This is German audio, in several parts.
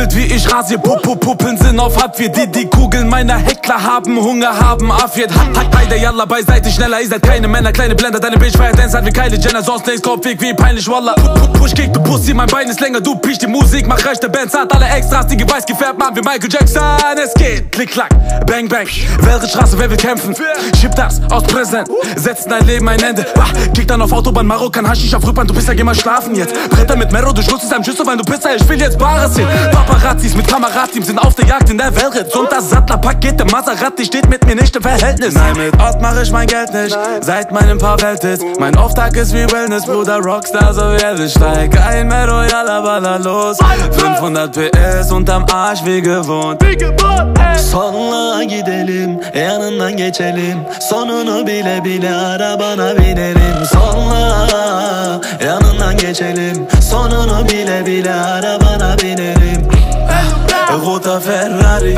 wild wie ich rasier. Pupu, Puppen sind auf Abwehr Die, die Kugeln meiner Heckler haben Hunger, haben Affiert. Ha, ha, beide Yalla beiseite, schneller, ihr seid keine Männer. Kleine Blender, deine Bitch feiert Dance hat wie Kylie Jenner. Sonst nichts, Kopfweg wie peinlich, pu- Push, kick, du Pussy, mein Bein ist länger. Du pisch die Musik, mach rechte Bands. Hat alle Extras, die weiß gefärbt machen wie Michael Jackson. Es geht, klick, klack, bang, bang. Welche Straße, wer will kämpfen? Schieb das aus Präsent. Setzt dein Leben ein Ende. Kick dann auf Autobahn, Marokkan, Haschisch auf Rückbahn Du bist ja, geh mal schlafen jetzt. Bretter mit Mero, du schlussest einem Schüssel, weil du Pizza Ich will jetzt Bares sehen Paparazzis mit Kamerateams sind auf der Jagd in der Welt. Und das Sattlerpaket, der Maserati steht mit mir nicht im Verhältnis. Nein, mit Ort mach ich mein Geld nicht Seit meinem paar Welthits Mein Auftrag ist wie Wellness, Bruder Rockstar, so ehrlich Steig ein, Mero, yalla, balla los. 500 PS unterm Arsch wie gewohnt. Sonla gidelim yanından geçelim Sonunu bile bile arabana binelim Sonla yanından geçelim Sonunu bile bile arabana binelim Roter Ferrari.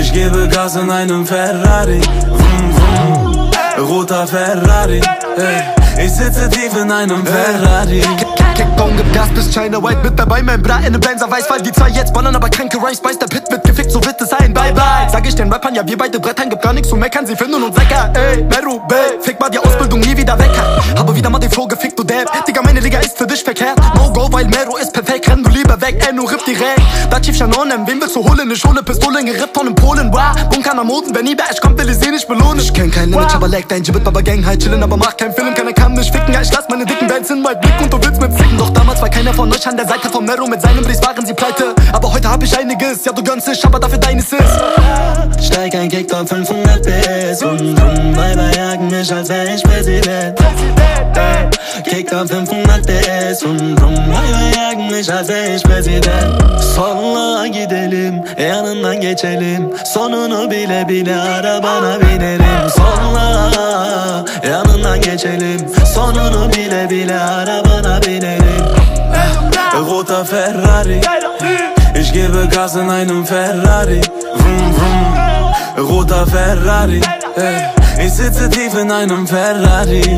Ich gebe Gas in einem Ferrari. Vroom, vroom. Roter Ferrari. Ich sitze tief in einem Ferrari. Kickbone gibt Gas bis China White mit dabei, mein Bra in nem Benzer weiß, weil die zwei jetzt ballern, aber kranke Rhymes weiß, der Pit wird gefickt, so Sag ich den Rappern, ja wir beide Brettern, gibt gar nichts zu meckern, sie finden uns lecker, ey, Meru, Bay, fick mal die Ausbildung nie wieder weg, habe wieder mal den Flow gefickt, du Depp, Digga, meine Liga ist für dich verkehrt, no go, weil Meru ist perfekt, renn du lieber weg, ey, nur ripp direkt, da Chief Shanonem, wen willst du holen, ich hole Pistolen, gerippt von in Polen, wow, Bunker am Moden, wenn ich komm, will ich seh nicht belohnen, ich kenn kein Limit, aber leck dein Gibbet, Baba Gang, halt chillen, aber mach keinen Film, keiner kann mich ficken, ja, ich lass meine dicken Bands in mein Blick und du willst mit ficken, doch damals war keiner von euch an der Seite vom Nero, mit seinem Brief waren sie pleite, ich einiges, ja, du gönnst dich, aber dafür deines ist. Steig ein Kick auf 500 PS Und drum Weiber jagen mich, als wär ich Präsident Kick auf 500 PS Und drum Weiber jagen mich, als wär ich Präsident Sonla gidelim, yanından geçelim. Sonunu bile bile arabana binelim. Sonla yanından geçelim. Sonunu bile bile arabana binelim. Roter Ferrari Ich gebe Gas in einem Ferrari Vroom, vroom. Roter Ferrari. Ich sitze tief in einem Ferrari. Ich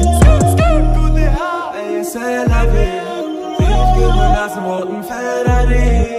gebe Gas im roten Ferrari